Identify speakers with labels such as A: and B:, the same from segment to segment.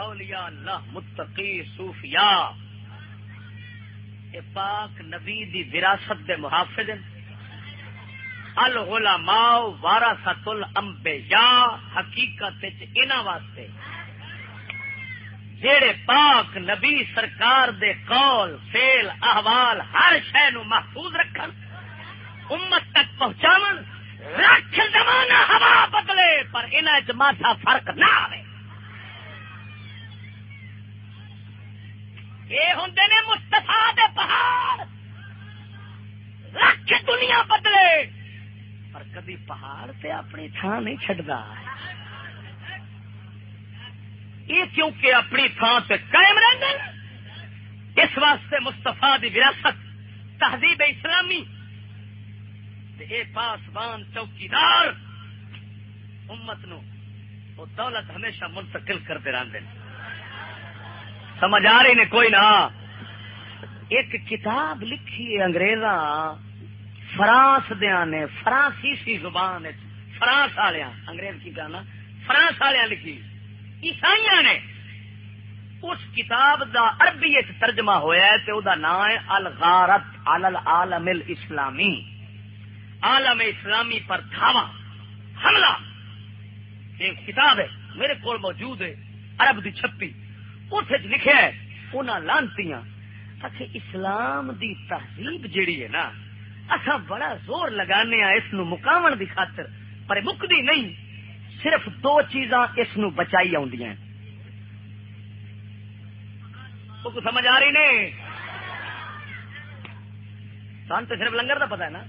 A: اولیاء اللہ، متقی، صوفیاء۔ اے پاک نبی دی وراثت دے محافظ العلماء وارثت الانبیاء حقیقت انہاں واسطے۔ جیڑے پاک نبی سرکار دے قول فیل احوال ہر شہ نو محفوظ رکھن، امت تک پہنچاون، رکھ زمانہ ہوا بدلے، پر انہیں چاٹا فرق نہ آئے یہ ہوں نے مستفا دے پہاڑ! رکھ دنیا بدلے! پر کدی پہاڑ سے اپنی تھان نہیں چڈتا یہ کیونکہ اپنی تھان سے قائم رہتے اس واسطے مستفا دی وراثت، تہذیب اسلامی اے پاسبان چوکیدار، امت نو وہ دولت ہمیشہ منتقل کرتے رہتے ہیں۔ سمجھ آ رہی نے کوئی نہ۔ ایک کتاب لکھی ہے فرانس دیا نے، فرانسیسی زبان فرانس والیا انگریز کی گانا، فرانس والیا لکھی۔ عیسائی نے۔ اس کتاب دا عربی ترجمہ ہویا ہے تے او دا نام ہے الغارت علی العالم الاسلامی۔ عالم اسلامی پر دھاوا حملہ۔ ایک کتاب ہے، میرے کول موجود ہے، عرب دی چھپی۔ اس لکھا ہے انہاں لانتیاں۔ اچھا اسلام دی تہذیب جیڑی ہے نا اصا بڑا زور لگانے اس نو مقامن دی خاطر، پر مکدی نہیں، صرف دو چیزاں اس نو بچائی آدی سمجھ آ رہی نے؟ سن تو صرف لنگر کا پتا ہے نا،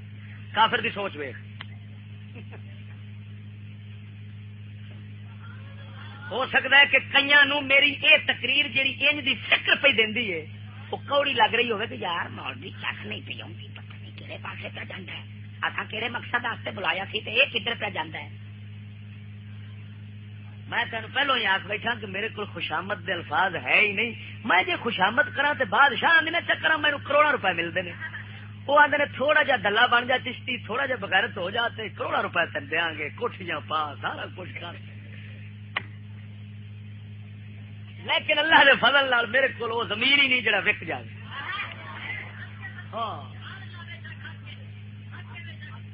A: کافر دی سوچ ویخ ہو سکتا ہے کہ کئی نو میری یہ تقریر جیڑی انج دی فکر پہ دینی ہے، وہ کوڑی لگ رہی ہوگی کہ یار مولوی چک نہیں پی آؤں پتہ نہیں کہڑے پاسے پہ جانا ہے۔ اصا کہڑے مقصد واسطے بلایا سی تو یہ کدھر پہ جانا ہے؟ میں تین پہلو ہی آخ بیٹھا کہ میرے کو خوشامد دے الفاظ ہے ہی نہیں۔ میں جی خوشامد کرا تو بادشاہ آدھے چکر میرے کروڑا روپے ملتے ہیں وہ آدھے نے تھوڑا جا دلہ بن جا چشتی، تھوڑا جا بغیرت ہو جاتے کروڑا روپے تک دیا گے کوٹیاں پا، سارا کچھ کر۔ لیکن اللہ کے فضل لال میرے کو زمین ہی نہیں جڑا وک جائے۔ ہاں۔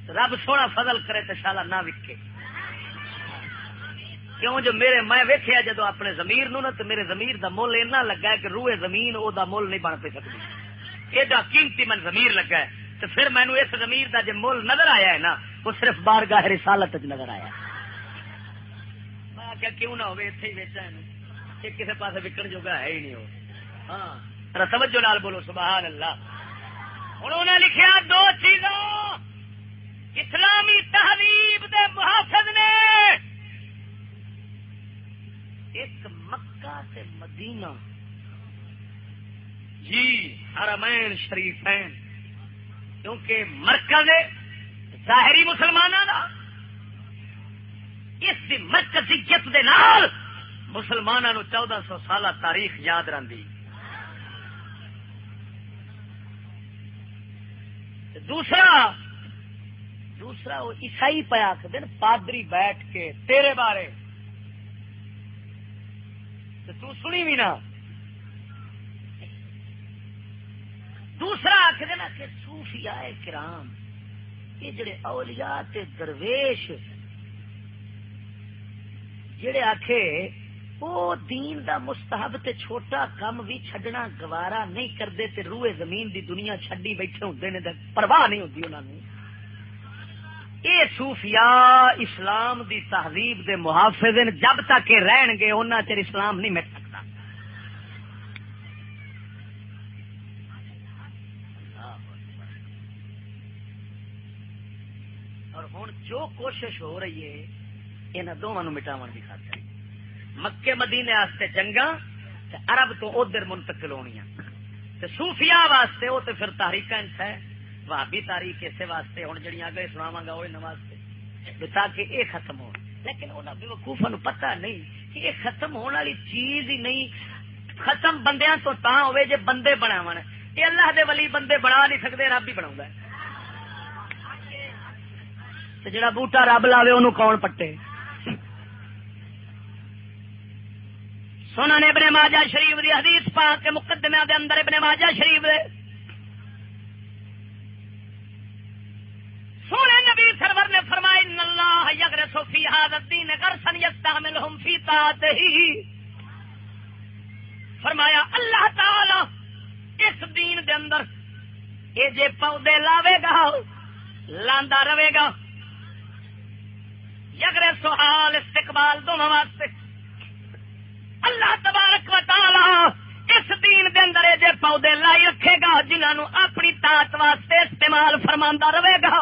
A: رب سونا فضل کرے تو شالا نہ وکے۔ کیوں جو میرے میں ویکیا جدو اپنے زمیر نو نا تو میرے زمیر دا مل اینا لگا ہے کہ روئے زمین او دا مل نہیں بن پہ سکتی۔ ایڈا قیمتی من زمیر لگا ہے تو پھر مینو اس زمیر دا جو مل نظر آیا ہے نا، وہ صرف بار گاہ رسالت نظر آیا میں کیا کیوں نہ ہوئے اتنے ہی بیچا ہے۔ کسی پاس وکن جوگا ہے ہی نہیں ہو۔ ہاں۔ توجہ لال بولو، سبحان اللہ۔ انہوں نے لکھیا دو چیزوں اسلامی تہذیب دے محافظ نے۔ ایک مکہ سے مدینہ۔ جی حرمین شریفین۔ کیونکہ مرکز ظاہری مسلمانوں کا اس مرکزیت دے نال مسلمانوں چودہ سو سالہ تاریخ یاد رہی دوسرا دوسرا وہ عیسائی پیا دن پادری بیٹھ کے تیرے بارے۔ تو سنی بھی نا۔ دوسرا آخر نا کہ صوفیاء کرام، یہ جڑے اولیاء تے درویش، جڑے آخے وہ دین دا مستحب تے چھوٹا کم بھی چھڈنا گوارا نہیں کرتے تے روئے زمین دی دنیا چھڈی بیٹھے ہوتے نے پرواہ نہیں ہوتی انہوں نے یہ صوفیاء اسلام دی تہذیب دے محافظ جب تک یہ رہن گے ان چر اسلام نہیں مٹ سکتا۔ اور ہوں جو کوشش ہو رہی ہے یہاں دونوں مٹاو کی خاطر۔ مکے مدینے واسطے جنگا عرب تو ادھر منتقل ہونی صوفیاء واسطے وہ تو پھر تاریخ ہے۔ بھابی تاریخ اسے واسطے ہوں جہاں اگلے سناوا گا وہ واسطے تاکہ یہ ختم ہو۔ لیکن انہوں نے وقوفا پتا نہیں کہ یہ ختم ہونے والی چیز ہی نہیں۔ ختم بندیاں تو تا ہوئے جے بندے بناو یہ اللہ دے ولی بندے بنا نہیں سکتے رب ہی بنا جڑا بوٹا رب لاوے انہوں کون پٹے؟ سونا نے ابن ماجہ شریف دی حدیث پا کے مقدمے دے اندر ابن ماجہ شریف دے۔ سونے نبی سرور نے فرمائی اللہ یگر سوفی حادت دین غرسن یستعملہم فی تاتہی فرمایا، اللہ تعالی اس دین دے اندر یہ جے پودے لاوے گا لاندا رہے گا۔ یگر سہال استقبال دونوں واسطے۔ اللہ تبارک و تعالی اس دین دے اندر جے پودے لائی رکھے گا جنہوں اپنی طاقت واسطے استعمال فرما رہے گا